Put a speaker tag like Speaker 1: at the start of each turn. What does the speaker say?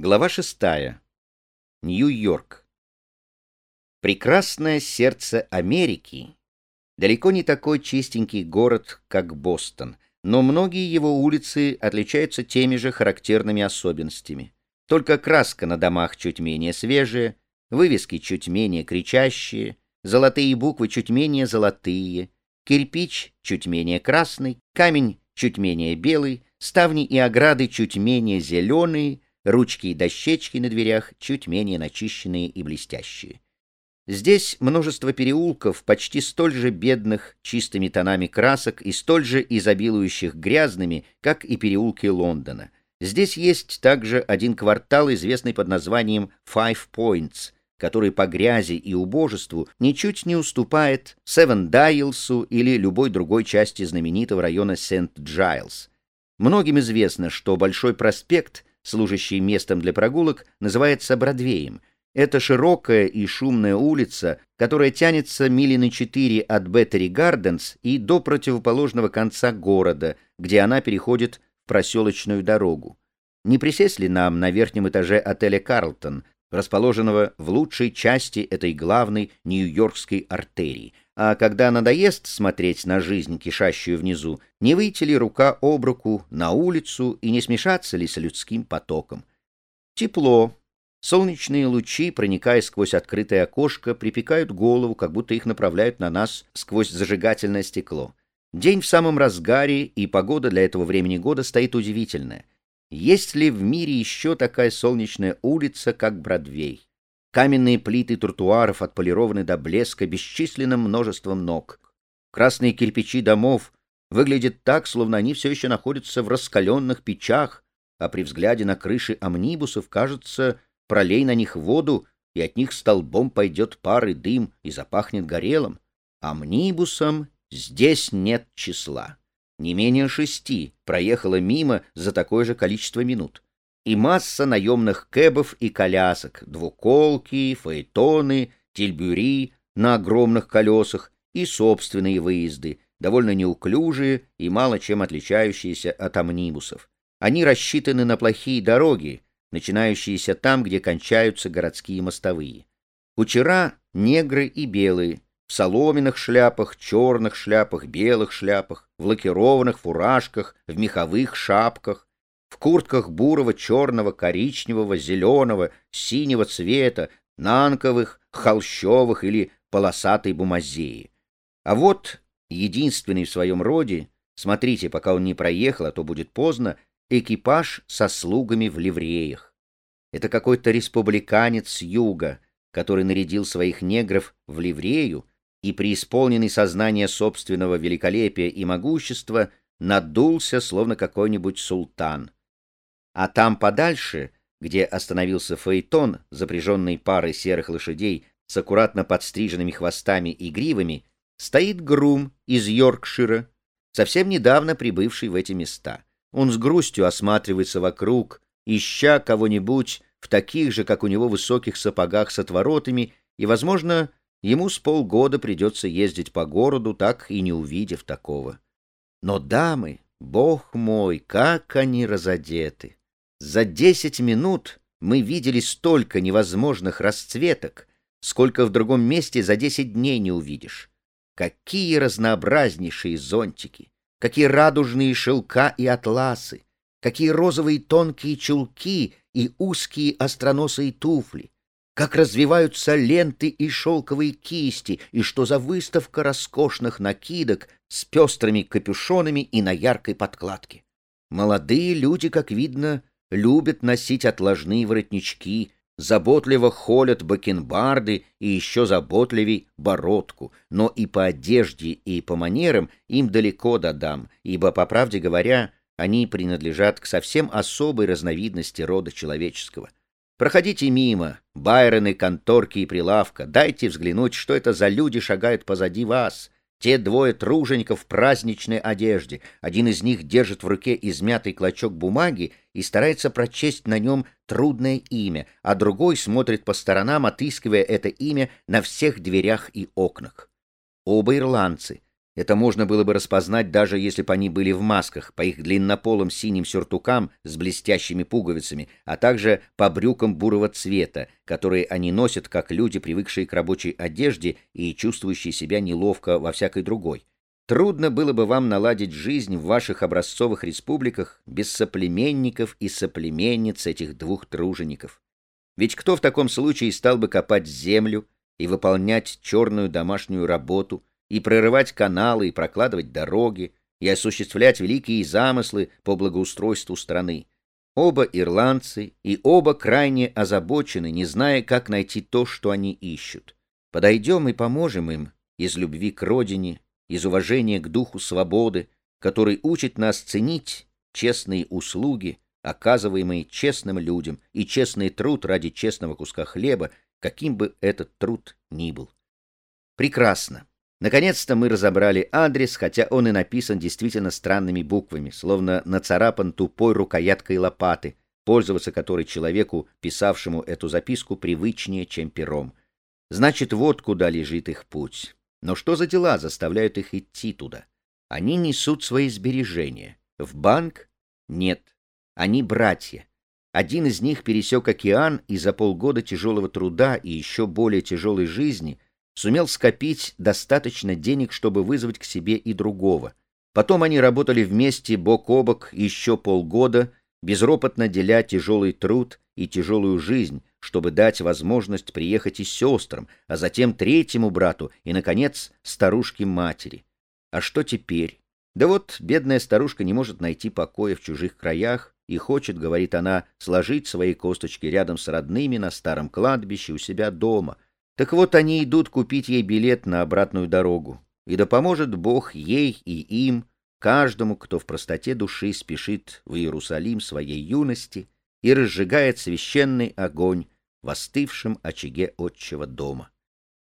Speaker 1: Глава шестая. Нью-Йорк. Прекрасное сердце Америки. Далеко не такой чистенький город, как Бостон, но многие его улицы отличаются теми же характерными особенностями. Только краска на домах чуть менее свежая, вывески чуть менее кричащие, золотые буквы чуть менее золотые, кирпич чуть менее красный, камень чуть менее белый, ставни и ограды чуть менее зеленые — ручки и дощечки на дверях чуть менее начищенные и блестящие. Здесь множество переулков, почти столь же бедных чистыми тонами красок и столь же изобилующих грязными, как и переулки Лондона. Здесь есть также один квартал, известный под названием Five Points, который по грязи и убожеству ничуть не уступает Севен-Дайлсу или любой другой части знаменитого района Сент-Джайлс. Многим известно, что Большой проспект служащий местом для прогулок, называется Бродвеем. Это широкая и шумная улица, которая тянется мили на четыре от Беттери Гарденс и до противоположного конца города, где она переходит в проселочную дорогу. Не присесть ли нам на верхнем этаже отеля «Карлтон», расположенного в лучшей части этой главной нью-йоркской артерии, а когда надоест смотреть на жизнь, кишащую внизу, не выйти ли рука об руку на улицу и не смешаться ли с людским потоком? Тепло. Солнечные лучи, проникая сквозь открытое окошко, припекают голову, как будто их направляют на нас сквозь зажигательное стекло. День в самом разгаре, и погода для этого времени года стоит удивительная. Есть ли в мире еще такая солнечная улица, как Бродвей? Каменные плиты тротуаров отполированы до блеска бесчисленным множеством ног. Красные кирпичи домов выглядят так, словно они все еще находятся в раскаленных печах, а при взгляде на крыши амнибусов кажется, пролей на них воду, и от них столбом пойдет пар и дым, и запахнет горелым. Амнибусам здесь нет числа. Не менее шести проехало мимо за такое же количество минут и масса наемных кэбов и колясок, двуколки, фаэтоны, тельбюри на огромных колесах и собственные выезды, довольно неуклюжие и мало чем отличающиеся от амнибусов. Они рассчитаны на плохие дороги, начинающиеся там, где кончаются городские мостовые. Кучера — негры и белые, в соломенных шляпах, черных шляпах, белых шляпах, в лакированных фуражках, в меховых шапках, в куртках бурого, черного, коричневого, зеленого, синего цвета, нанковых, холщовых или полосатой бумазеи. А вот единственный в своем роде, смотрите, пока он не проехал, а то будет поздно, экипаж со слугами в ливреях. Это какой-то республиканец с юга, который нарядил своих негров в ливрею и, преисполненный сознания собственного великолепия и могущества, надулся, словно какой-нибудь султан. А там подальше, где остановился фаэтон, запряженный парой серых лошадей с аккуратно подстриженными хвостами и гривами, стоит грум из Йоркшира, совсем недавно прибывший в эти места. Он с грустью осматривается вокруг, ища кого-нибудь в таких же, как у него, высоких сапогах с отворотами, и, возможно, ему с полгода придется ездить по городу, так и не увидев такого. Но дамы, бог мой, как они разодеты! За десять минут мы видели столько невозможных расцветок, сколько в другом месте за десять дней не увидишь. Какие разнообразнейшие зонтики, какие радужные шелка и атласы, какие розовые тонкие чулки и узкие остроносые туфли, как развиваются ленты и шелковые кисти, и что за выставка роскошных накидок с пестрыми капюшонами и на яркой подкладке. Молодые люди, как видно, любят носить отложные воротнички, заботливо холят бакенбарды и еще заботливей бородку, но и по одежде, и по манерам им далеко до дам, ибо, по правде говоря, они принадлежат к совсем особой разновидности рода человеческого. Проходите мимо, байроны, конторки и прилавка, дайте взглянуть, что это за люди шагают позади вас — те двое тружеников в праздничной одежде. Один из них держит в руке измятый клочок бумаги и старается прочесть на нем трудное имя, а другой смотрит по сторонам, отыскивая это имя на всех дверях и окнах. Оба ирландцы. Это можно было бы распознать, даже если бы они были в масках, по их длиннополым синим сюртукам с блестящими пуговицами, а также по брюкам бурого цвета, которые они носят, как люди, привыкшие к рабочей одежде и чувствующие себя неловко во всякой другой. Трудно было бы вам наладить жизнь в ваших образцовых республиках без соплеменников и соплеменниц этих двух тружеников. Ведь кто в таком случае стал бы копать землю и выполнять черную домашнюю работу, и прорывать каналы, и прокладывать дороги, и осуществлять великие замыслы по благоустройству страны. Оба ирландцы и оба крайне озабочены, не зная, как найти то, что они ищут. Подойдем и поможем им из любви к родине, из уважения к духу свободы, который учит нас ценить честные услуги, оказываемые честным людям, и честный труд ради честного куска хлеба, каким бы этот труд ни был. Прекрасно. Наконец-то мы разобрали адрес, хотя он и написан действительно странными буквами, словно нацарапан тупой рукояткой лопаты, пользоваться которой человеку, писавшему эту записку, привычнее, чем пером. Значит, вот куда лежит их путь. Но что за дела заставляют их идти туда? Они несут свои сбережения. В банк? Нет. Они братья. Один из них пересек океан и за полгода тяжелого труда и еще более тяжелой жизни — сумел скопить достаточно денег, чтобы вызвать к себе и другого. Потом они работали вместе бок о бок еще полгода, безропотно деля тяжелый труд и тяжелую жизнь, чтобы дать возможность приехать и сестрам, а затем третьему брату и, наконец, старушке-матери. А что теперь? Да вот бедная старушка не может найти покоя в чужих краях и хочет, говорит она, сложить свои косточки рядом с родными на старом кладбище у себя дома — так вот они идут купить ей билет на обратную дорогу. И да поможет Бог ей и им, каждому, кто в простоте души спешит в Иерусалим своей юности и разжигает священный огонь в остывшем очаге отчего дома.